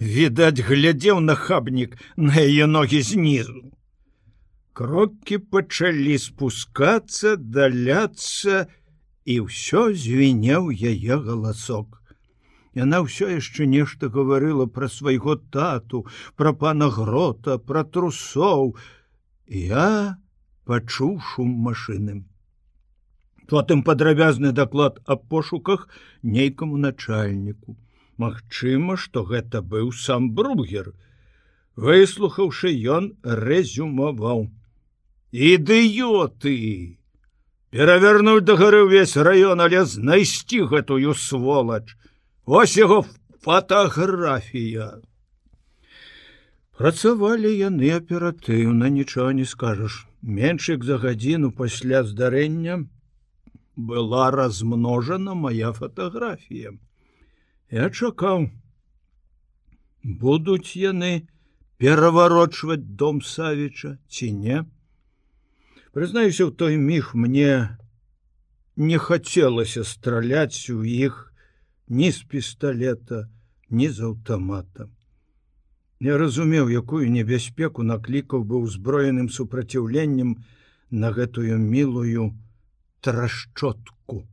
відаць глядзеў нахабнік на яе ногі знізу. Крокі пачалі спускацца даляцца і ўсё звенеў яе галасок. Яна ўсё яшчэ нешта гаварыла пра свайго тату пра пана грота пра трусоў. Я пачуў шум машыны. Потым падрабязны даклад аб пошуках нейкаму начальніку Магчыма што гэта быў сам бругер выслухаўшы ён рэзюмаваў. Ідыёты! Перавярнуць да гары ўвесь раён але знайсці гэтую сволач! Ось яго фотографія працавалі яны аператыўна нічого не скажаш. Меншык за гадзіну пасля здарэння была размножана моя фотографія я чакаў будуць яны пераварочваць дом савіча ці не. Прызнаюся ў той міг мне не хацелася страляць у іх ні з пісталета ні з аўтамата. Я разумеў якую небяспеку наклікаў быў узброеным супраціўленнем на гэтую мілую трашчотку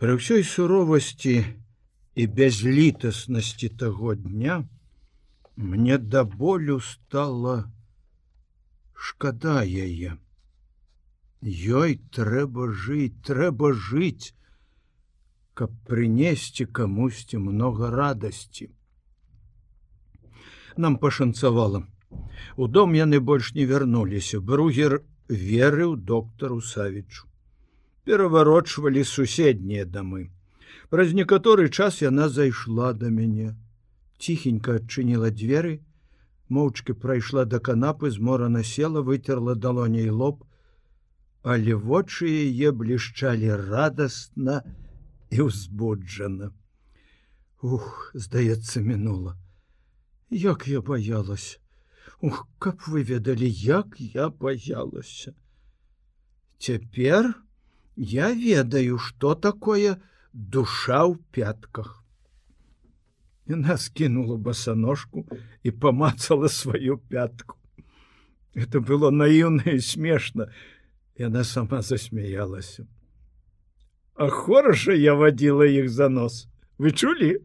пры ўсёй суровасці і бязлітаснасці таго дня мне да болю стала шкада яе. Ёй трэба жыць трэба жыць каб прынесці камусьці много радасці. Нам пашанцавала. У дом яны больш не вярнуліся. Бругер верыў доктару савічу пераварочвалі суседнія дамы. Праз некаторы час яна зайшла да мяне. Ціхенька адчыніла дзверы моўчкі прайшла да канапы зморана села вытерла далоней лоб. Але вочы яе блішчалі радостна і ўзбуджана. Ух здаецца мінула. Як я боялась ух каб вы ведалі як я боялася цяпер я ведаю что такое душа ў пятках Яна скінула басаножку і памацала сваю пятку. Это было наіўна і смешна. Яна сама засмяялася. А хораша я вадзіла іх за нос. Вы чулі?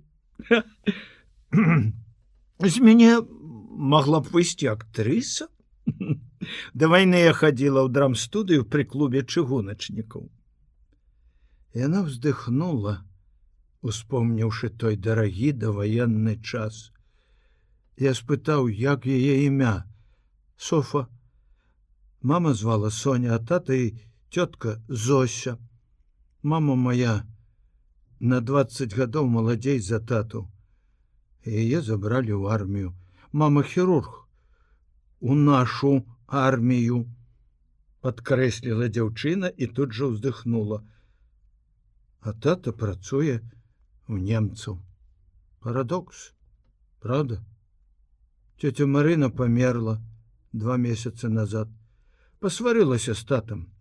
З мяне могла б выйсці актрыса. Да вайны я хадзіла ў драмстудыю пры клубе чыгуначнікаў. Яна вздыхнула, успомніўшы той дарагі даваенны час. Я спытаў, як яе імя Софа. Мама звала Соня, а тата і цётка Зося. Мама моя на 20 гадоў маладзей за тату. Яе забралі ў армію. Мама хірург у нашу армію подкрэсліла дзяўчына і тут жа ўздыхнула. А тата працуе, у немцаў. Парадокс правда? Тетя марына померла два месяца назад. Посварылася с татам.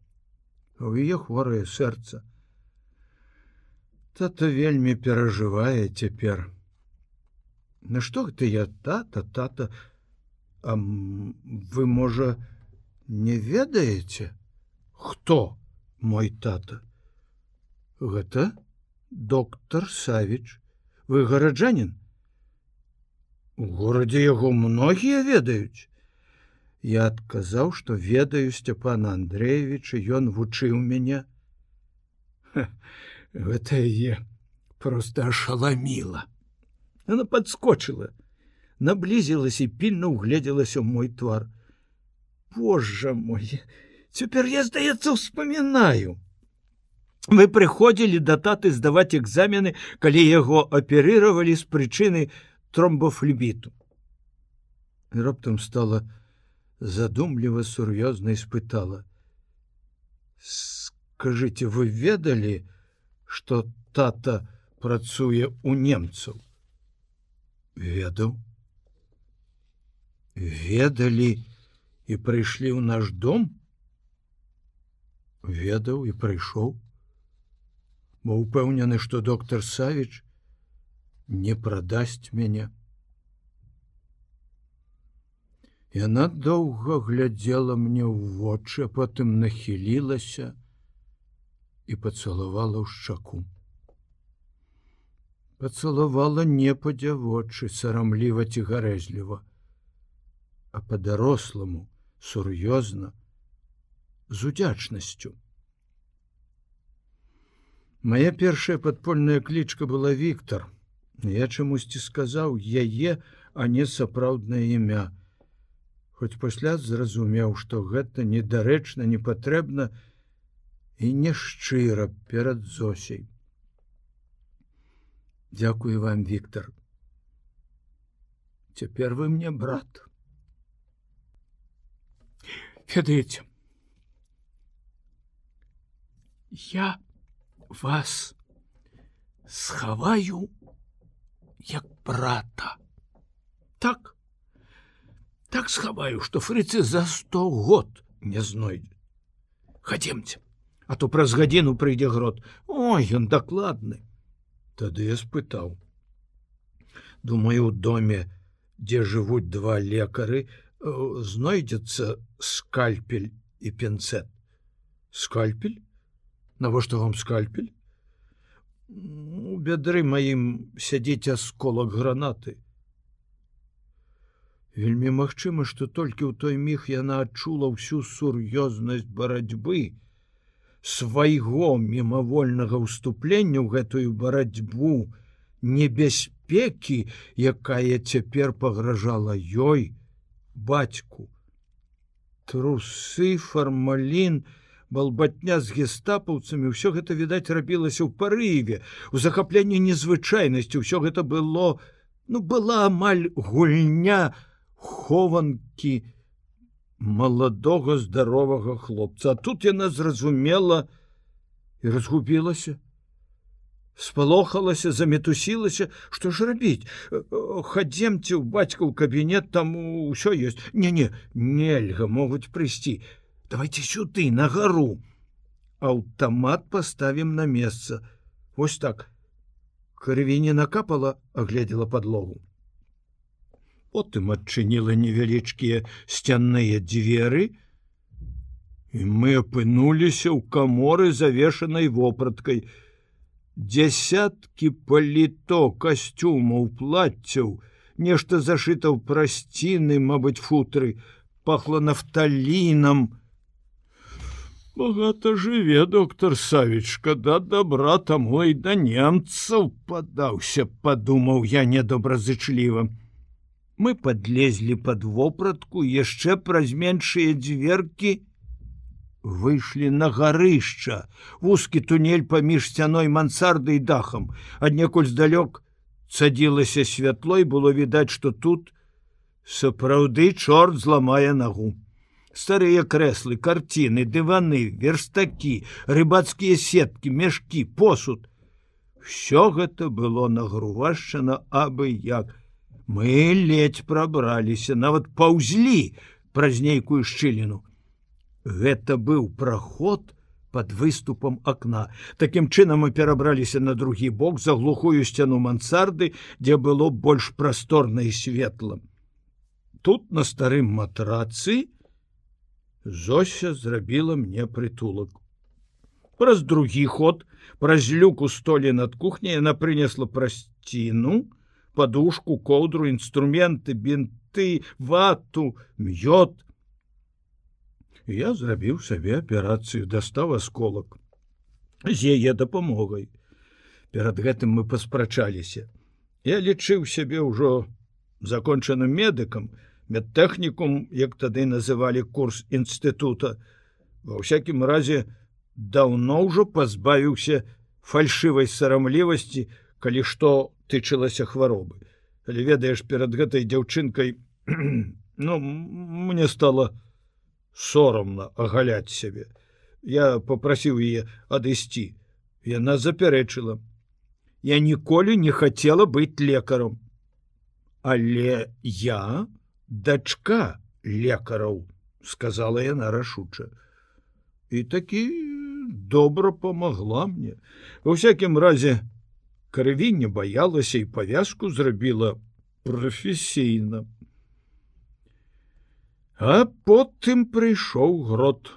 У яе хворае сэрца. Тата вельмі перажывае цяпер. На што ты я тата тата? А вы можа не ведаеце хто мой тата гэта доктор савіч. Вы гараджанин у горадзе яго многія ведаюць. Я адказаў что ведаю сцяпана андреевича ён вучыў мяне. Гэта е просто ашаламіла. Она подскочыла наблізілась і пільна угледзелася мой твар. Божа мой цяпер я здаецца успамінаю вы прыходзілі да таты здаваць экзамены калі яго аперыравалі з прычыны тромбофлебіту раптам стала задумліва сур'ёзна спытала скажите вы ведалі что тата працуе у немцаў? Ведаў ведалі і прыйшлі ў наш дом? Ведаў і прыйшоў бо упэўнены, што доктор Савіч не прадасць мяне. Яна доўга глядзела мне ў вочы, потым нахілілася і пацалавала ў шчаку. Пацалавала не па-дзявочы, сарамліва ці гарэзліва, а па-даросламу, сур'ёзна, з удзячнасцю. Мая першая падпольная клічка была Віктор. Я чамусьці сказаў яе, а не сапраўднае імя. Хоць пасля зразумеў, што гэта недарэчна, не патрэбна і нешчыра перад зосей. Дякую вам, Віктор. Цяпер вы мне брат. Ведаеце, я вас схаваю як брата. Так так схаваю что фрыцы за сто год не знойдзе хадземце а то праз гадзіну прыйдзе грот. Ой ён дакладны. Тады я спытаў. Думаю у доме дзе жывуць два лекары э, знойдзецца скальпель і пенцет скальпель навошта вам скальпель? У бядры маім сядзець асколак гранаты. Вельмі магчыма што толькі ў той міг яна адчула ўсю сур'ёзнасць барацьбы свайго мімавольнага ўступлення ў гэтую барацьбу небяспекі якая цяпер пагражала ёй бацьку. Трусы фармалін на балбатня з гестапаўцамі ўсё гэта відаць рабілася ў парыве у захапленні незвычайнасці ўсё гэта было ну была амаль гульня хованкі маладога здаровага хлопца. А тут яна зразумела і разгубілася спалохалася замітусілася што ж рабіць? Хадземце ў бацька ў кабінет там усё ёсць. Не не нельга могуць прыйсці давайте сюды на гару аўтамат поставим на месца ось так. Крыві не накапала агледзела подлогу. Потым адчыніла невялічкія сцянныя дзверы і мы апынуліся ў каморы завешанай вопраткай десяткі паліто касцюмаў плаццяў нешта зашыта ў прасціны мабыць футры. Пахла нафталінам и Багата жыве доктор савічка да добра таму і да немцаў падаўся падумаў я недобразычліва. Мы подлезлі под вопратку яшчэ праз меншыя дзверкі выйшлі на гарышча вузкі тунель паміж сцяной мансарды і дахам. Аднекуль здалёк цадзілася святло і было відаць что тут сапраўды чорт зламае нагу старыя крэслы карціны дываны верстакі рыбацкія сеткі мешкі посуд. Все гэта было нагрувашчана абы як. Мы ледзь прабраліся нават паўзлі праз нейкую шчыліну. Гэта быў праход под выступам акна. Такім чынам мы перабраліся на другі бок за глухую сцяну мансарды дзе было больш прасторна і светлым тут на старым матрацы, Зося зрабіла мне прытулак. Праз другі ход праз люку столі над кухняй яна прынесла прасціну, подушку, коўдру, інструменты, бінты, вату, мёд. Я зрабіў сабе аперацыю, дастаў асколак з яе дапамогай. Перад гэтым мы паспрачаліся. Я лічыў сябе ўжо закончаным медыкам, медтэхнікум як тады называлі курс інстытута. Ва ўсякім разе даўно ўжо пазбавіўся фальшывай сарамлівасці калі што тычылася хваробы. Але ведаеш перад гэтай дзяўчынкай ну мне стало сорамна агаляць сябе. Я попрасіў яе адысці. Яна запярэчыла. Я ніколі не хацела быць лекаром але я дачка лекараў сказала яна рашуча і такі добра помогла мне во всякім разе крыві не баялася і павязку зрабіла прафесійна. А потым прыйшоў грот.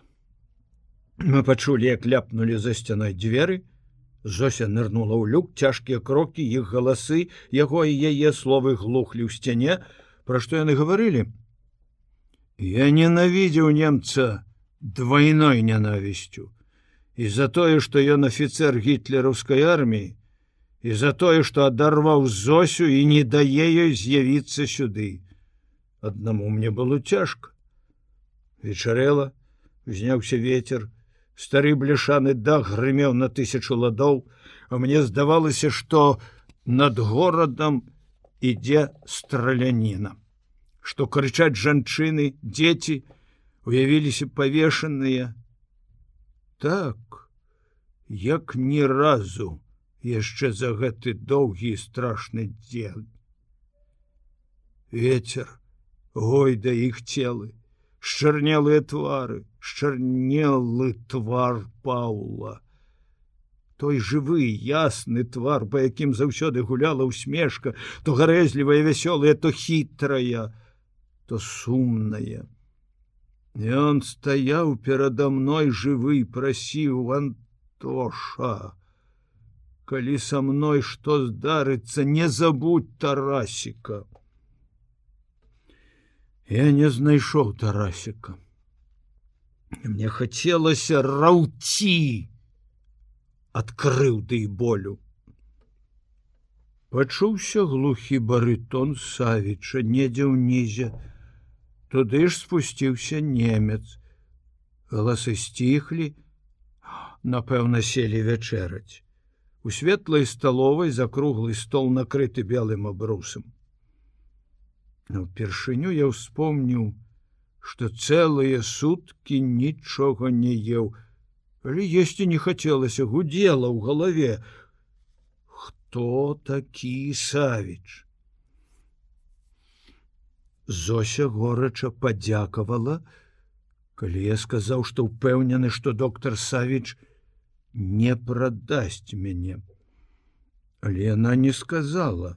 Мы пачулі, як ляпнули за сцяной дзверы. Зося нырнула ў люк цяжкія крокі, іх галасы, яго і яе словы глухлі ў сцяне, пра што яны гаварылі. Я ненавідзеў немца двойной ненавісцю і за тое, што ён афіцер гітлераўскай арміі, і за тое, што адарваў зосю і не дае ёй з'явіцца сюды. Аднаму мне было цяжка. Вечарэла, зняўся ветер, стары бляшаны дах грымеў на тысячу ладоў, а мне здавалася, што над горадам ідзе страляніна, што крычаць жанчыны, дзеці уявіліся павешаныя. Так, як ні разу яшчэ за гэты доўгі страшны дзень. Ветер, гой да іх целы, шчарнелыя твары, шчарнелы твар Паула. Той жывы, ясны твар, па якім заўсёды гуляла ўсмешка, то гарэзлівая, вясёлая, то хітрая, то сумная. Ён стаяў перада мной жывы, прасіў Антоша. Калі са мной што здарыцца, не забудь тарасіка. Я не знайшоў тарасіка. Мне хацелася раўці ад крыўды і болю. Пачуўся глухі барытон савіча, недзе ўнізе. Туды ж спусціўся немец. Галасы сціхлі, напэўна, селі вячэраць. У светлай сталовай за круглы стол накрыты белым абрусам. Упершыню я ўспомніў, што цэлыя суткі нічога не еў, але есці не хацелася, гудела ў галаве. Хто такі савіч? Зося горача падзякавала, калі я сказаў, што ўпэўнены, што доктор Савіч не прадасць мяне. Але яна не сказала,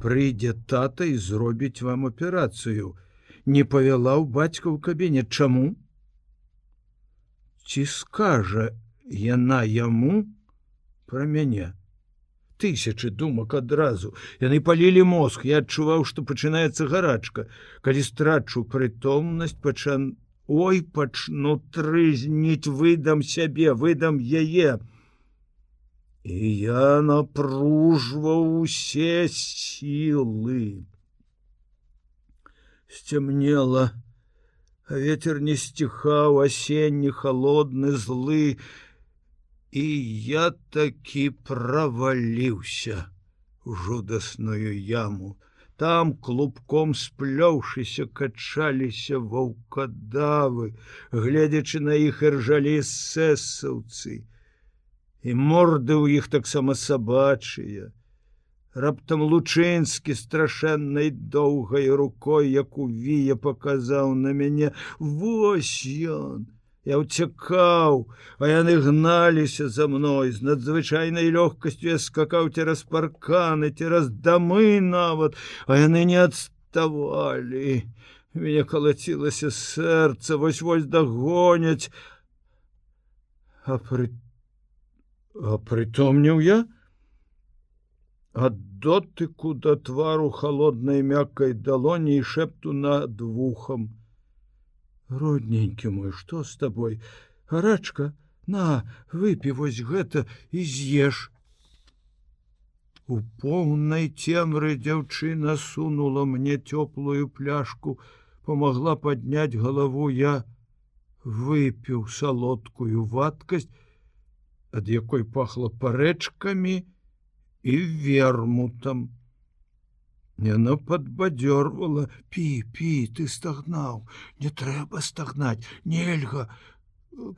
прыйдзе тата і зробіць вам аперацыю не павяла ў бацька ў кабіне чаму ці скажа яна яму про мяне? Тысячи думак адразу. Яны палілі мозг. Я адчуваў што пачынаецца гарачка. Калі страчу прытомнасць пачан ой пачну трызніць выдам сябе выдам яе! І я напружваў усе сілы. Сцямнела, ветер не сціхаў асенні холодны злы, і я такі праваліўся жудасную яму. Там клубком сплёўшыся качаліся ваўкадавы, гледзячы на іх іржалі сэсаўцы і морды ў іх таксама сабачыя. Раптам лучынскі страшэннай доўгай рукой, як у вія паказаў на мяне Вось ён. Я ўцякаў, а яны гналіся за мной з надзвычайнай лёгкасцю я скакаў цераз парканы, цераз дамы нават, а яны не адставалі. Мне калацілася сэрца, вось вось дагоняць. А пры прытомніў я ад дотыку да твару холоднай мяккай далоні і шэпту над вухам. Родненькі мой что с тобой гарачка на выпі вось гэта і з'еш у поўнай цемры дзяўчына сунула мне цёплую пляшку помогла подняць галаву. Я выпіў салодкую вадкасць ад якой пахло парэчкамі і вермутам. Яно падбадзёрвала пі пі ты стагнаў не трэба стагнаць нельга.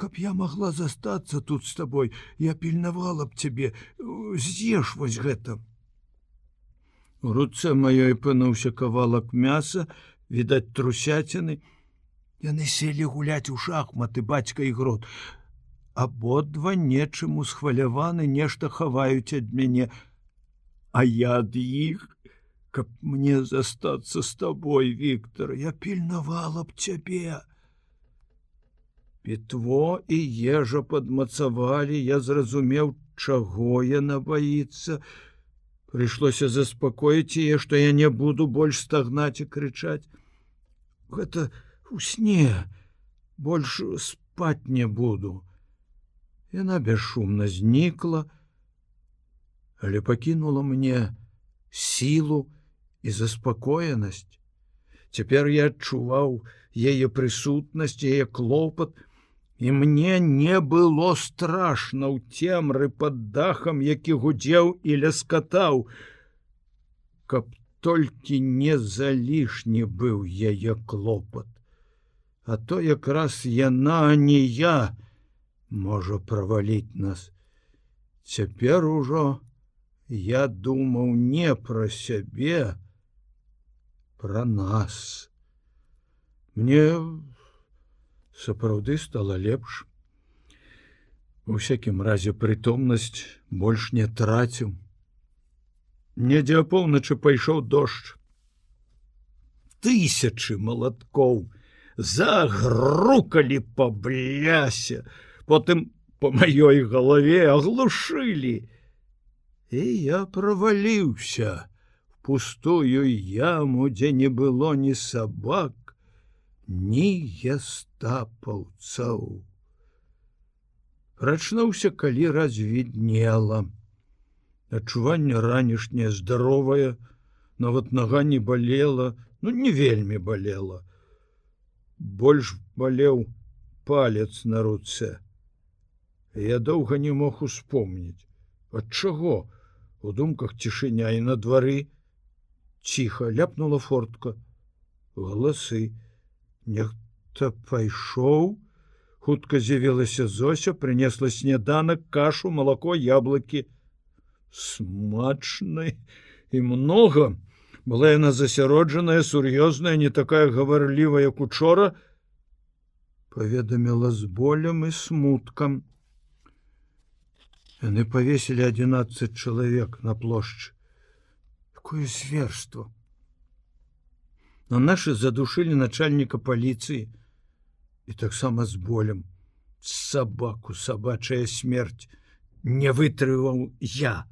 Каб я могла застацца тут з табой я пільнавала б цябе з'еш вось гэта у руцэ маёй пынуўся кавалак мяса відаць трусяціны. Яны селі гуляць у шахматы бацька і грот. Абодва нечым усхваляваны нешта хаваюць ад мяне. а я ад іх каб мне застацца з табой Віктор я пільнавала б цябе пітво і ежа падмацавалі я зразумеў чаго яна баіцца. Прыйшлося заспакоіць яе што я не буду больш стагнаць і крычаць. Гэта у сне. Больш спаць не буду. Яна бесшумна знікла але пакінула мне сілу і заспакоенасць. Цяпер я адчуваў яе прысутнасць яе клопат і мне не было страшно ў цемры под дахам які гудзеў і ляскатаў. Каб толькі не залішні быў яе клопат. А то якраз яна не я можа праваліць нас. Цяпер ужо я думаў не пра сябе пра нас. Мне сапраўды стала лепш. У всякім разе прытомнасць больш не траціў. Недзе апоўначы пайшоў дождж. Тысячы малаткоў загрукалі па блясе. Потым по маёй галаве аглушылі і я праваліўся в пустую яму дзе не было ні сабак ні естапаўцаў прачнуўся калі развіднела адчуванне ранішняе здаровае нават нага не балела ну не вельмі балела больш балеў палец на руцэ я доўга не мог успомніць ад чаго у думках цішыня і на двары ціха ляпнула фортка. Галасы нехта пайшоў хутка з'явілася зося принесла снеданак кашу малако яблыкі смачны і много. Была яна засяроджаная сур'ёзная не такая гаварлівая як учора паведаміла з болем і смуткам яны повесілі 11 чалавек на плошчы какое зверство но наши задушылі начальніка паліцыі і таксама з болем. Собаку сабачая смерть не вытрываў я.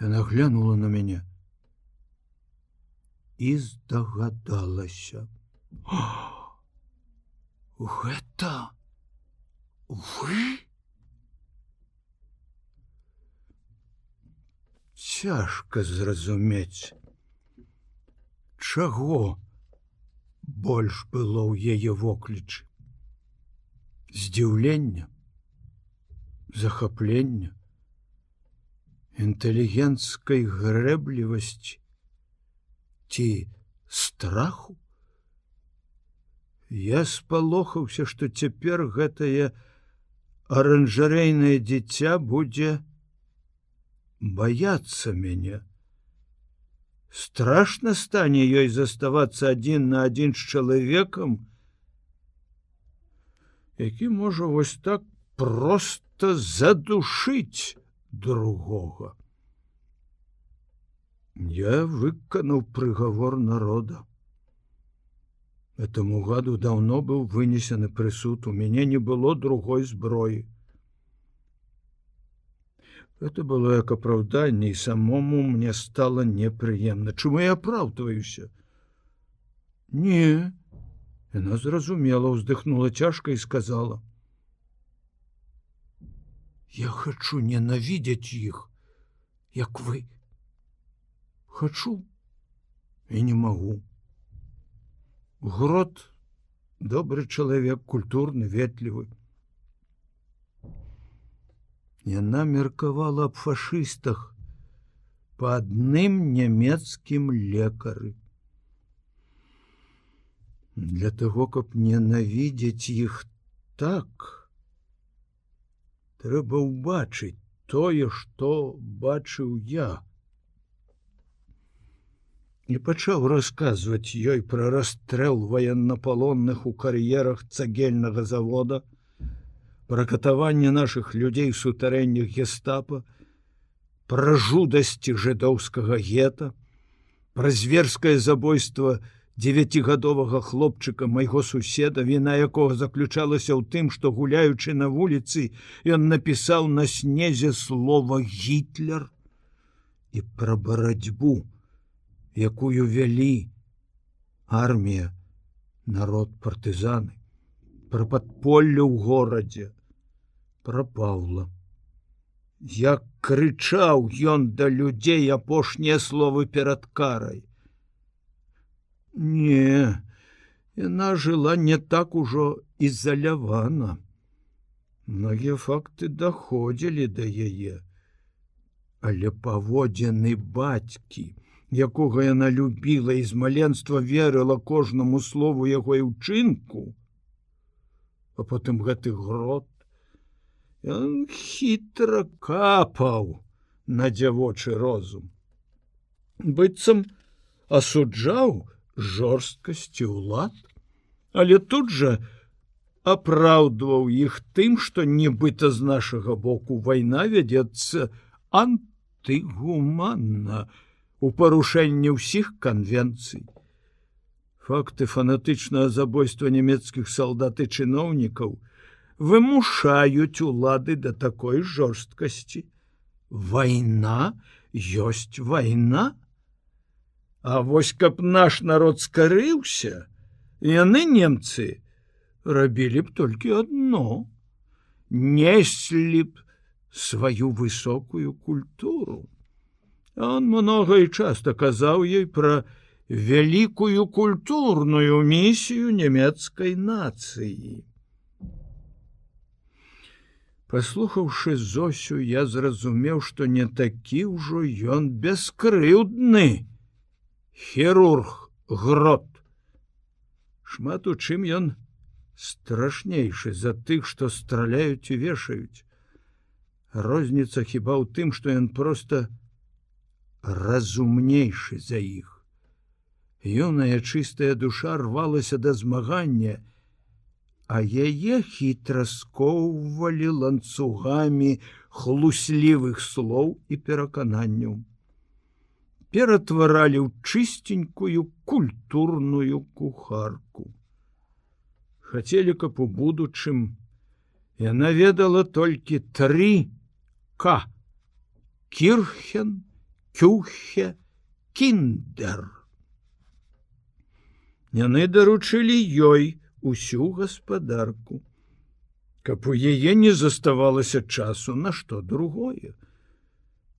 Она глянула на мяне і здагадалася. Гэта вы цяжка зразумець чаго больш было ў яе воклічы? Здзіўлення? Захаплення? Інтэлігенцкай грэблівасці? Ці страху? Я спалохаўся што цяпер гэтае аранжарэйнае дзіця будзе баяцца мяне страшно стане ёй заставацца адзін на адзін з чалавекам які можа вось так просто задушыць другога я выканаў прыгавор народа. Этому гаду давно быў вынесены прысуд у мяне не было другой зброі это было як апраўданне і самому мне стало непрыемна чому я апраўдваюся не. Яна зразумела уздыхнула цяжка і сказала. Я хочу ненавідзець іх як вы. Хочу і не могу. Грот добры чалавек культурны ветлівы Яна меркавала аб фашыстах по адным нямецкім лекары. Для того, каб ненавідзець іх так, трэба ўбачыць тое, што бачыў я. І пачаў расказваць ёй пра расстрэл ваеннапалонных у кар'ерах цагельнага завода, пра катаванне наших людзей сутарэннях гестапа, пра жудасці жыдоўскага гета, пра зверскае забойство девятигадовага хлопчыка майго суседа, віна якога заключалася ў тым, што гуляючы на вуліцы, ён напісаў на снезе слова гітлер і пра барацьбу, якую вялі армія, народ партызаны, пра падполле ў горадзе, пра Паўла як крычаў ён да людзей апошнія словы перад карай. Не, яна жыла не так ужо ізалявана. Многія факты даходзілі да яе, але паводзіны бацькі, якога яна любіла і з маленства верыла кожнаму слову яго і ўчынку, а потым гэты грот хітра капаў на дзявочы розум. быццам асуджаў жорсткасці ўлад, але тут жа апраўдваў іх тым, што нібыта з нашага боку вайна вядзецца антыгуманна у парушэнні ўсіх канвенцый. Факты фанатычнага забойства нямецкіх салдат і чыноўнікаў, вымушаюць улады да такой жорсткасці. Вайна ёсць вайна. А вось каб наш народ скарыўся, яны немцы рабілі б толькі адно, неслі б сваю высокую культуру. Он много і часто казаў ёй пра вялікую культурную місію нямецкай нацыі. Паслухаўшы зосю, я зразумеў, што не такі ўжо ён бескрыўдны. Хірург грот. Шмат у чым ён страшнейшы за тых, што страляюць і вешаюць. Розніца хіба ў тым, што ён проста разумнейшы за іх. Юная чыстая душа рвалася да змагання, а яе хітра скоўвалі ланцугамі хлуслівых слоў і перакананняў. Ператваралі ў чыстенькую культурную кухарку. Хацелі, каб у будучым яна ведала толькі тры к кірхен, кюхе, кіндер. Яны даручылі ёй, усю гаспадарку. Каб у яе не заставалася часу на што другое.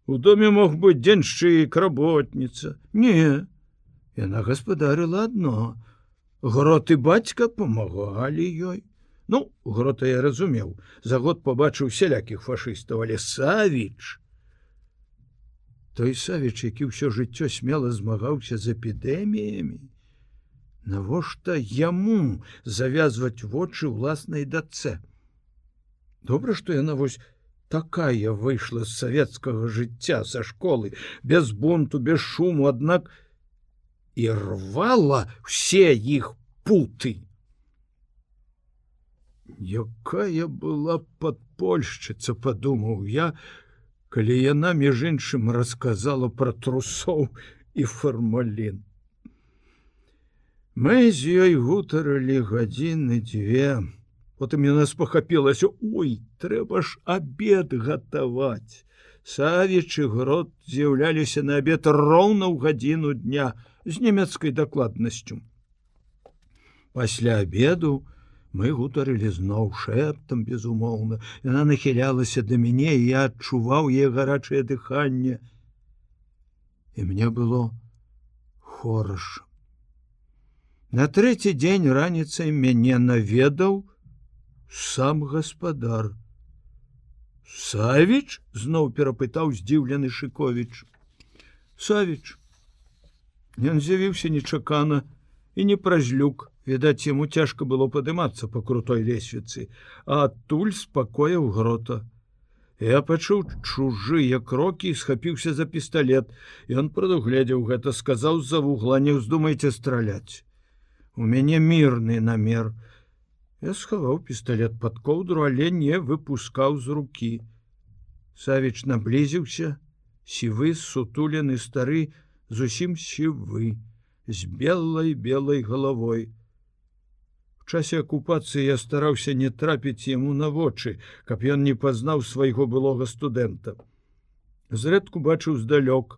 У доме мог быць дзеншчык работніца. Не, яна гаспадарыла адно. Гроты бацька памагалі ёй. Ну, грота я разумеў, за год пабачыў сялякіх фашыстаў, але Савіч. Той Савіч, які ўсё жыццё смела змагаўся з эпідэміямі, навошта яму завязваць вочы ўласнай дацэ добра што яна вось такая выйшла з савецкага жыцця са школы без бунту без шуму аднак і рвала все іх путы. Якая была падпольшчыца падумаў я калі яна між іншым расказала пра трусоў і фармалін Мы з ёй гутарылі гадзіны дзве. Потым яна спахапілася: Ой, трэба ж абед гатаваць. Савічы грот з'яўляліся на абед роўна ў гадзіну дня з нямецкай дакладнасцю. Пасля обеду мы гутарылі зноў шэптам безумоўна. Яна нахілялася да мяне, і я адчуваў е гарачае дыханне. І мне было хораша. На трэці дзень раніцай мяне наведаў сам гаспадар. Савіч зноў перапытаў здзіўлены Шковіч. Савіч. Ён з'явіўся нечакана і не праз люк, відаць, яму цяжка было падымацца па крутой лесвіцы, а адтуль спакояў грота. Я пачуў чужыя крокі і схапіўся за пісталлет. Ён прадугледзеў гэта, сказаў з-за вугла, не ўздумайце страляць у мяне мірны намер. Я схаваў пісталлет под коўдру, але не выпускаў з руки. Савіч наблізіўся, сівы сутулены стары зусім сівы з белой белой головой часе акупацыі я стараўся не трапіць яму на вочы, каб ён не пазнаў свайго былога студэнта. Зрэдку бачыў здалёк,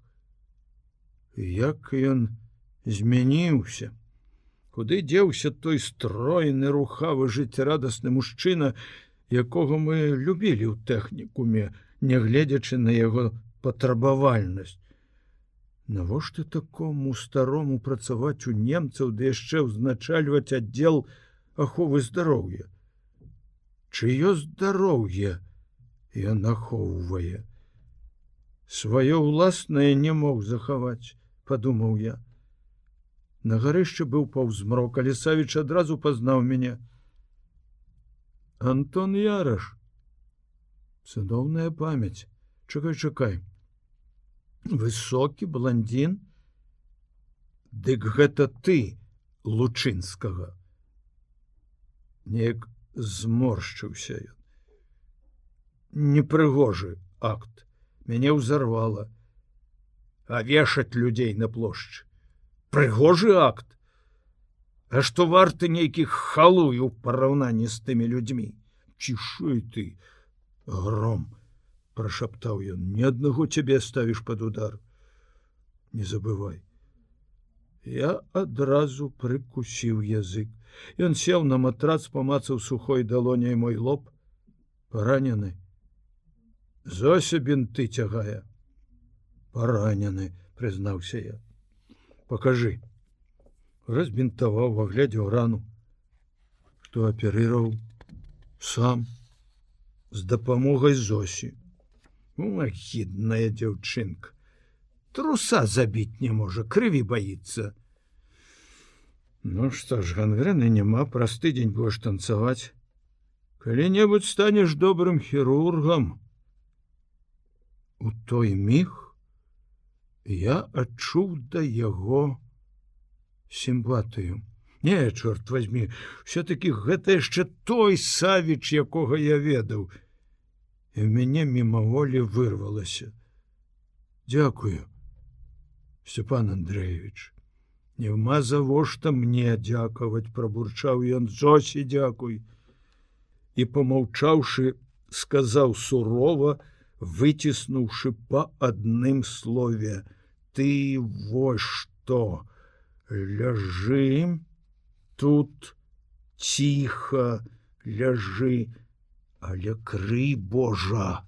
як ён змяніўся. Куды дзеўся той стройны рухавы жыццярадасны мужчына, якога мы любілі ў тэхнікуме, нягледзячы на яго патрабавальнасць. Навошта такому старому працаваць у немцаў ды яшчэ ўзначальваць аддзел аховы здароўя. Чыё здароўе ён ахоўвае. Сваё ўласнае не мог захаваць, падумаў я. На гарышчы быў паўзмрок, але Савіч адразу пазнаў мяне. Антон Яраш. Цудоўная памяць, чакай, чакай. Высокі бландзін, Дык гэта ты лучынскага неяк зморшчыўся ён непрыгожы акт мяне ўзарвала а вешаць людзей на плошчы прыгожы акт А што варты нейкіх халую параўнанні з тымі людзьмі цішуй ты гром прошаптаў ён ни аднаго цябе ставіш под удар не забывай я адразу прыкусіў язык Ён сеў на матрац, памацаў сухой далоняй мой лоб, паранены. Зося бінты цягае. Паранены, прызнаўся я. Пакажы. Разбінтаваў, аглядзеў рану, што аперыраў сам з дапамогай Зосі. Махідная дзяўчынка. Труса забіць не можа, крыві баіцца. Ну што ж гангрэны няма праз тыдзень будешь танцаваць. Калі-небудзь станеш добрым хірургам. У той міг я адчуў да яго сімпатыю. Не, чорт возьми, все-таки гэта яшчэ той савіч, якога я ведаў. І мяне мімаволі вырвалася. Дякую, Степан Андреевич Нема завошта мне дзякаваць, прабурчаў ён Зосі дзякуй. І помаўчаўшы, сказаў сурова, выціснуўшы па адным слове: ты вось што ляжы тут ціха ляжы, але крый Божа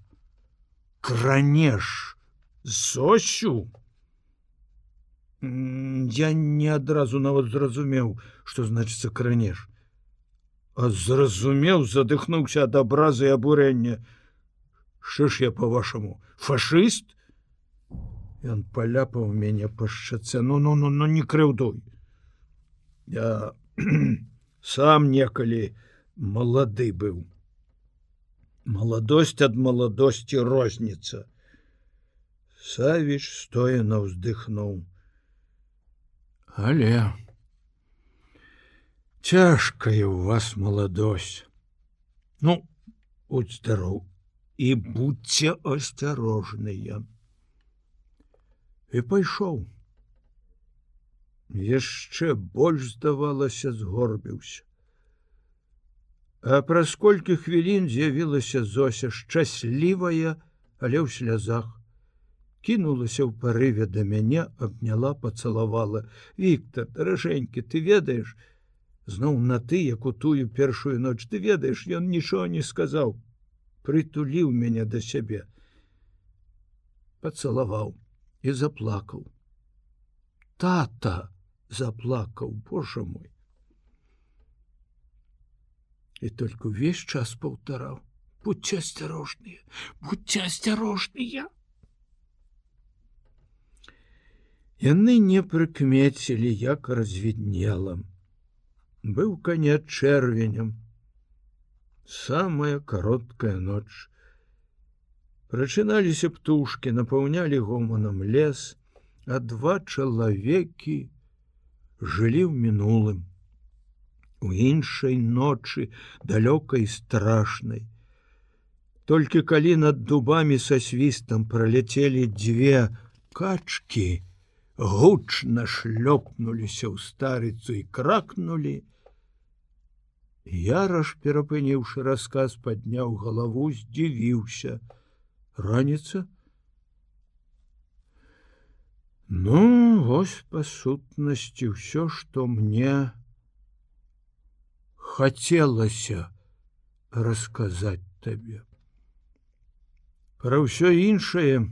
кранеш Зосю, я не адразу нават зразумеў что значится кранеш а зразумеў задыхнуўся ад абразы абурэння что ж я по-вашаму фашыст ён паляпаў мяне па шчаце ну ну ну ну не крыўдуй я сам некалі малады быў маладосць ад маладосці розніца савіч стоена ўздыхнуў але цяжкая у вас маладосць ну будь здароў і будьце асцярожныя і пайшоў. Яшчэ больш здавалася згорбіўся. А праз колькі хвілін з'явілася зося шчаслівая але ў слязах. Кінулася ў парыве да мяне абняла пацалавала. Віктор даражэнькі ты ведаеш? Зноў на ты як у тую першую ноч. Ты ведаеш ён нічого не сказаў прытуліў мяне да сябе пацалаваў і заплакаў тата заплакаў Боже мой і только увесь час паўтараў будьце асцярожныя будьце асцярожныя Яны не прыкмецілі, як развіднела. Быў канец чэрвенем. Самая кароткая ноч. Прачыналіся птушки, напаўнялі гоманам лес, а два чалавекі жылі ў мінулым. У іншай ночы далёкай страшнай. Толькі калі над дубамі са свістам праляцелі дзве качкі, гучна шлёпнуліся ў старыцу і кракнулі. Яраш, перапыніўшы расказ, падняў галаву, здзівіўся. Раніца, Ну, вось па сутнасці ўсё, што мне хацелася расказаць табе. Пра ўсё іншае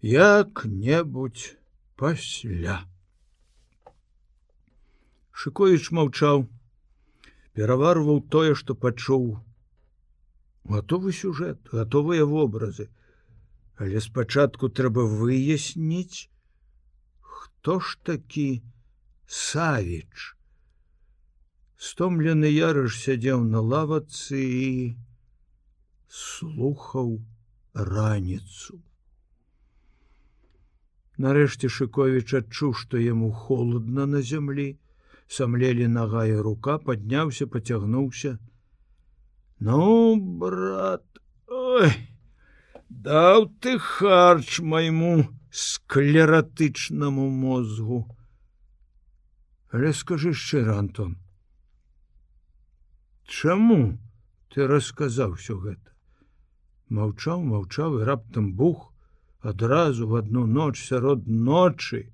як-небудзь пасля. Шыковіч маўчаў, пераварваў тое, што пачуў. Гатовы сюжэт, гатовыя вобразы. Але спачатку трэба выясніць, хто ж такі Савіч. Стомлены ярыш сядзеў на лавацы і слухаў раніцу. Нарэшце Шковіч адчуў, што яму холодна на зямлі, самлелі нага і рука, падняўся, пацягнуўся. Ну, брат, ой! даў ты харч майму склератычнаму мозгу. Скажы шчыра, Антон. Чаму ты расказаў усё гэта? Маўчаў, маўчаў і раптам бух адразу в одну ноч сярод ночы.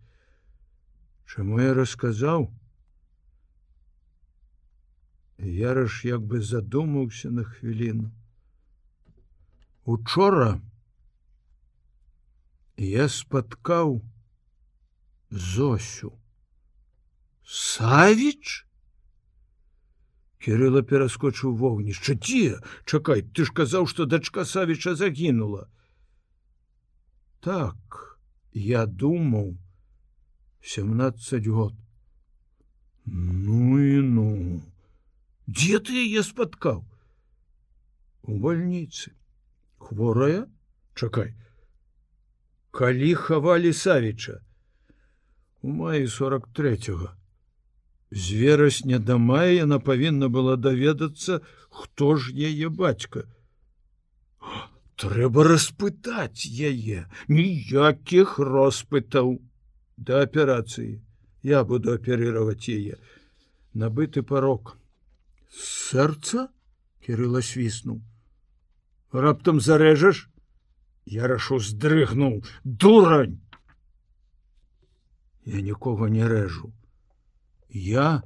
Чаму я расказаў? Яраш як бы задумаўся на хвіліну. Учора я спаткаў Зосю. Савіч? Кирилла пераскочыў вогнішча дзе чакай ты ж казаў што дачка савіча загінула так я думаў 17 год ну і ну дзе ты яе спаткаў у больніцы хворая? Чакай. Калі хавалі савіча у маі 43 з верасня да мая яна павінна была даведацца хто ж яе бацька трэба распытаць яе ніякіх роспытаў да аперацыі я буду аперировать яе набыты парог сэрца кирилла свіснуў раптам зарэжаш Ярашу здрыгнуў дурань. Я нікога не рэжу. Я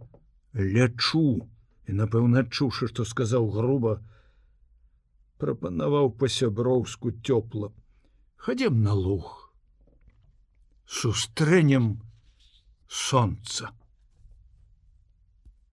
лячу і напэўна адчуўшы, што сказаў груба, прапанаваў па-сяброўску цёпла. Хадзем на луг. Сустрэнем сонца.